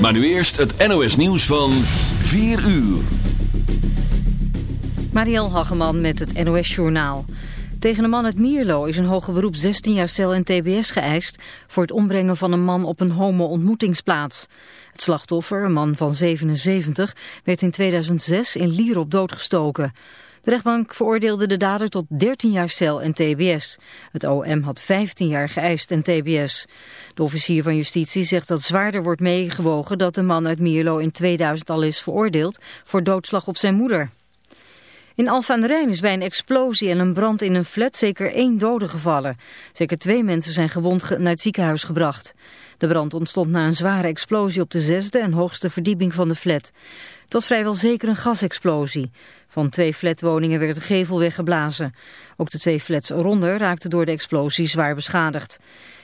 Maar nu eerst het NOS nieuws van 4 uur. Mariel Hageman met het NOS Journaal. Tegen een man uit Mierlo is een hoge beroep 16 jaar cel en tbs geëist... voor het ombrengen van een man op een homo-ontmoetingsplaats. Het slachtoffer, een man van 77, werd in 2006 in Lierop doodgestoken. De rechtbank veroordeelde de dader tot 13 jaar cel en tbs. Het OM had 15 jaar geëist en tbs. De officier van justitie zegt dat zwaarder wordt meegewogen dat de man uit Mierlo in 2000 al is veroordeeld voor doodslag op zijn moeder. In Alphen aan de Rijn is bij een explosie en een brand in een flat zeker één dode gevallen. Zeker twee mensen zijn gewond naar het ziekenhuis gebracht. De brand ontstond na een zware explosie op de zesde en hoogste verdieping van de flat. Het was vrijwel zeker een gasexplosie. Van twee flatwoningen werd de gevel weggeblazen. Ook de twee flats eronder raakten door de explosie zwaar beschadigd.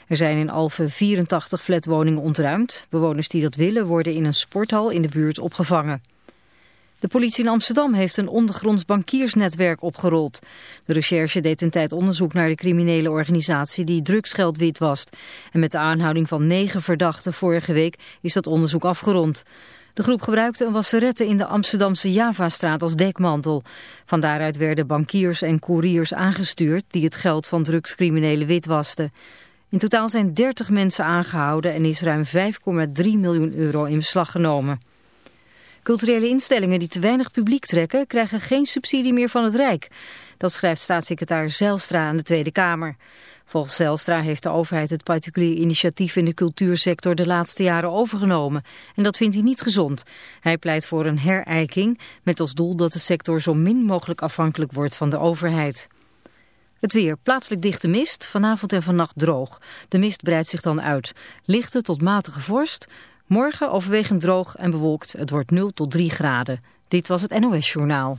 Er zijn in Alphen 84 flatwoningen ontruimd. Bewoners die dat willen worden in een sporthal in de buurt opgevangen. De politie in Amsterdam heeft een ondergronds bankiersnetwerk opgerold. De recherche deed een tijd onderzoek naar de criminele organisatie die drugsgeld witwast. En met de aanhouding van negen verdachten vorige week is dat onderzoek afgerond. De groep gebruikte een wasserette in de Amsterdamse Javastraat als dekmantel. Van daaruit werden bankiers en couriers aangestuurd die het geld van drugscriminelen witwasten. In totaal zijn 30 mensen aangehouden en is ruim 5,3 miljoen euro in beslag genomen. Culturele instellingen die te weinig publiek trekken krijgen geen subsidie meer van het Rijk. Dat schrijft staatssecretaris Zelstra aan de Tweede Kamer. Volgens Zelstra heeft de overheid het particulier initiatief in de cultuursector de laatste jaren overgenomen. En dat vindt hij niet gezond. Hij pleit voor een herijking met als doel dat de sector zo min mogelijk afhankelijk wordt van de overheid. Het weer. Plaatselijk dichte mist. Vanavond en vannacht droog. De mist breidt zich dan uit. Lichte tot matige vorst. Morgen overwegend droog en bewolkt. Het wordt 0 tot 3 graden. Dit was het NOS Journaal.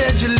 said you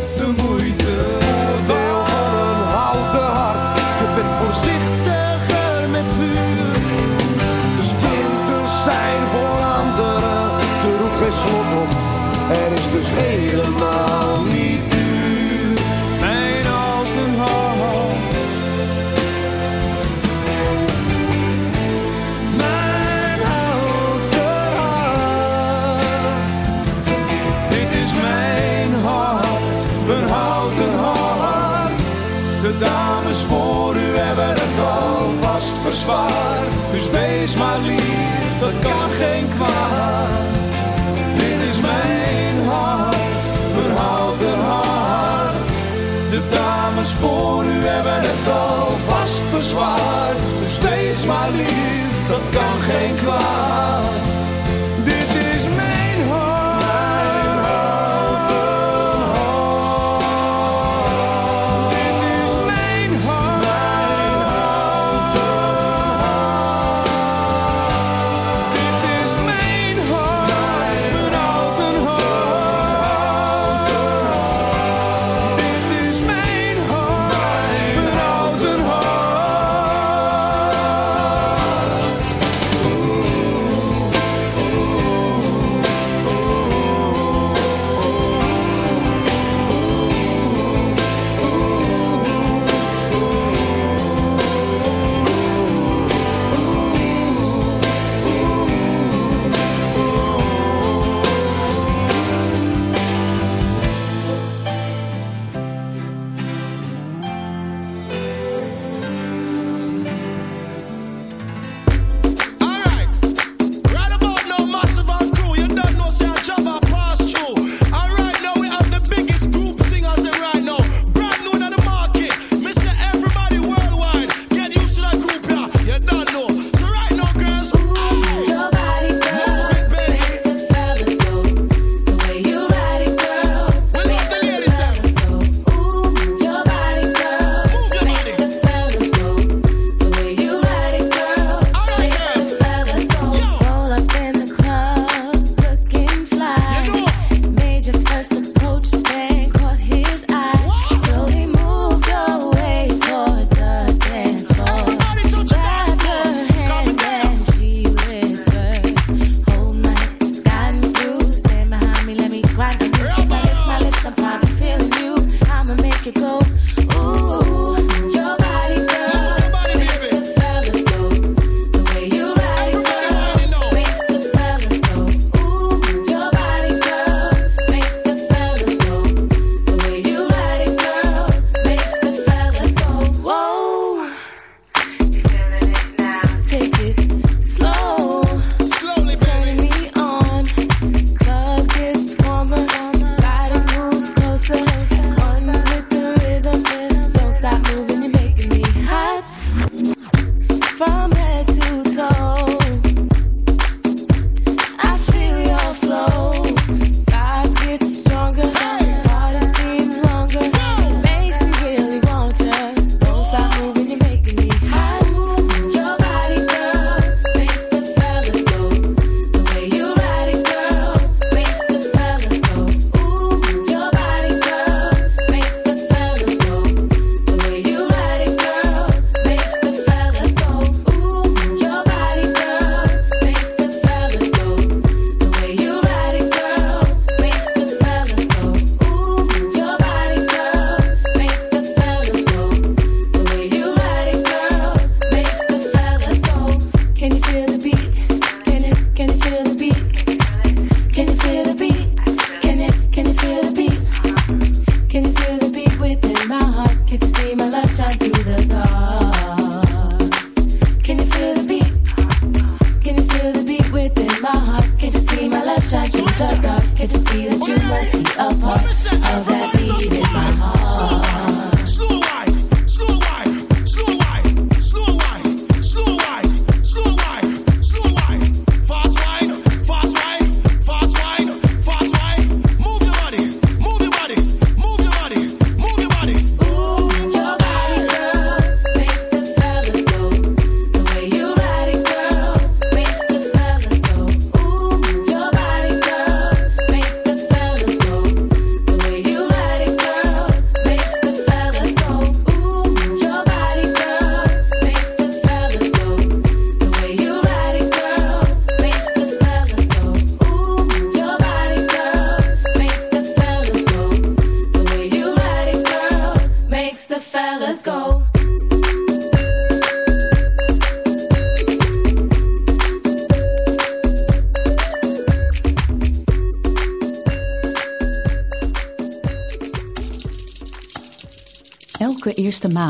Er is dus helemaal niet duur. Mijn houten hart. Mijn houten hart. Dit is mijn hart, mijn houten hart. De dames voor u hebben het al verzwaard. Dus wees maar lief, dat kan geen kwaad.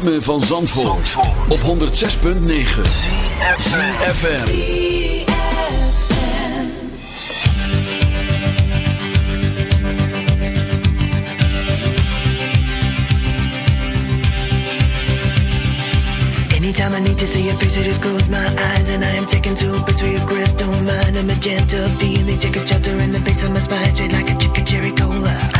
Ritme van Zandvoort, op 106.9 FM. Anytime I need to see your face, I just close my eyes and I am taken to a place where your crystal mind, a magenta feeling, take a shelter in the base of my spine, straight like a chicken cherry cola.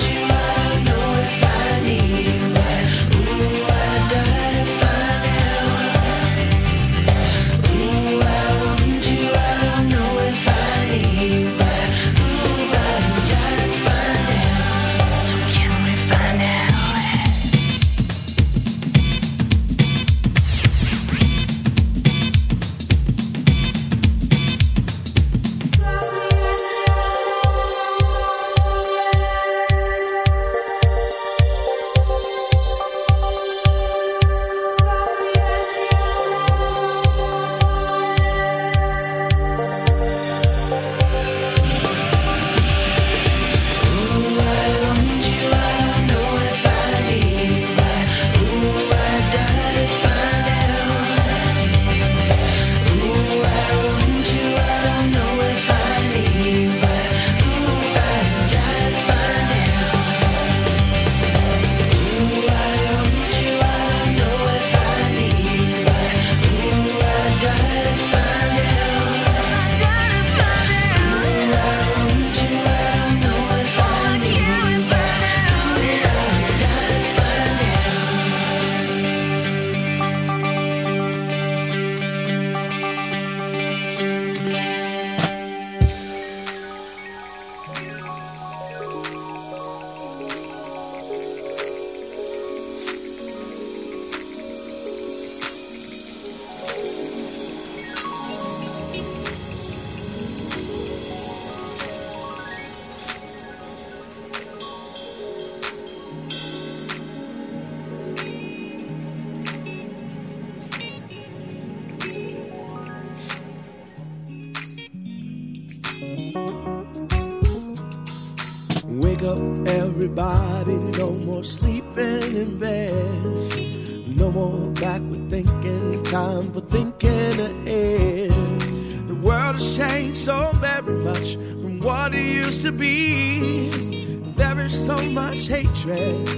Hatred,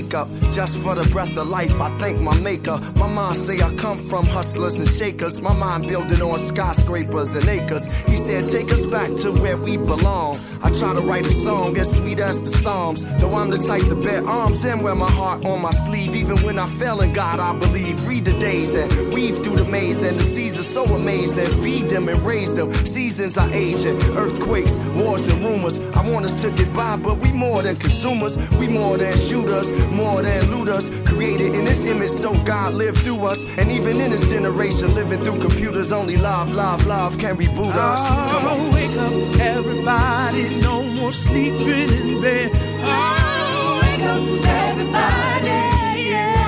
wake up just for the breath of life. I thank my maker. My mom say I come from hustlers and shakers. My mind building on skyscrapers and acres. He said, take us back to where we belong. I try to write a song as sweet as the Psalms. Though I'm the type to bear arms and wear my heart on my sleeve. Even when I fell in God, I believe. Read the days and weave through the maze, and the seasons so amazing. Feed them and raise them. Seasons are aging, earthquakes, wars, and rumors. I want us to get by, but we more than consumers. We more than shooters, more than looters. Created in His image, so God lived through us. And even in this generation, living through computers, only live, live, live can reboot us. Come on, oh, wake up, everybody. No more sleeping in bed. Oh, wake up, everybody. Yeah.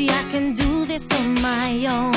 I can do this on my own.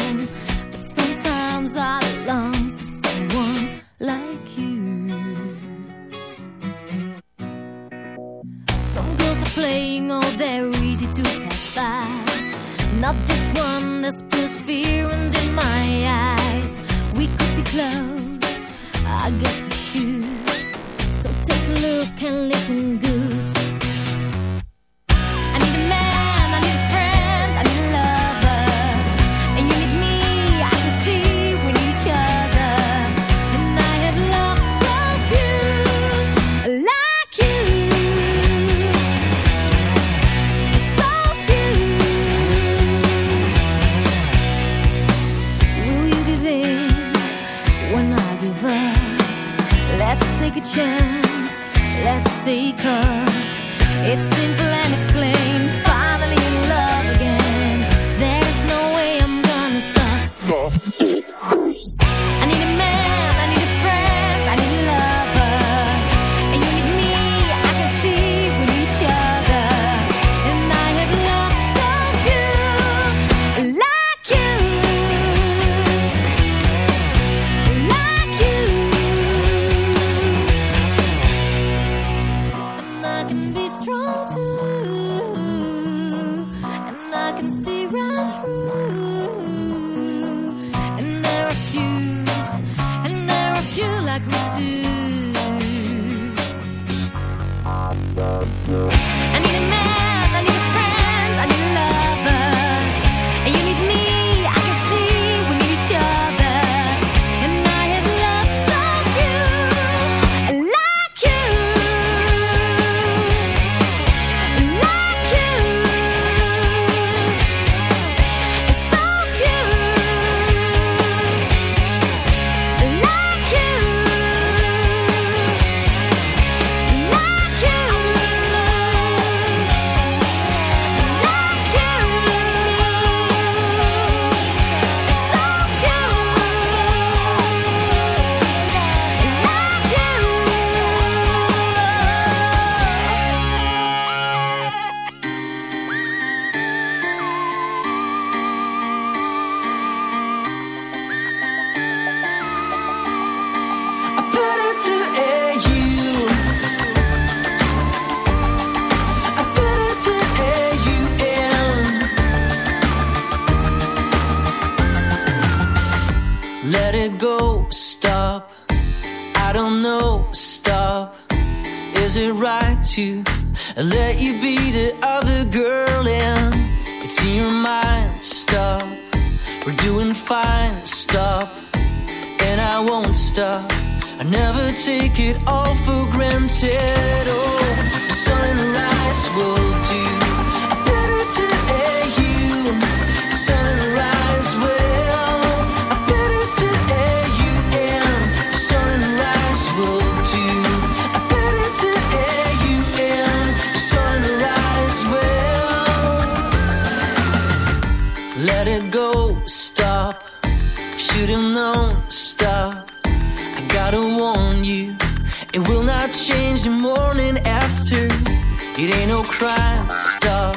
crime, stop.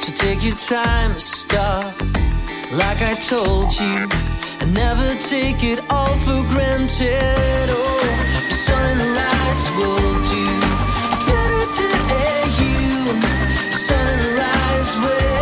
So take your time, stop. Like I told you, and never take it all for granted. Oh, sunrise will do better to air you. Sunrise will.